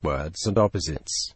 Words and opposites.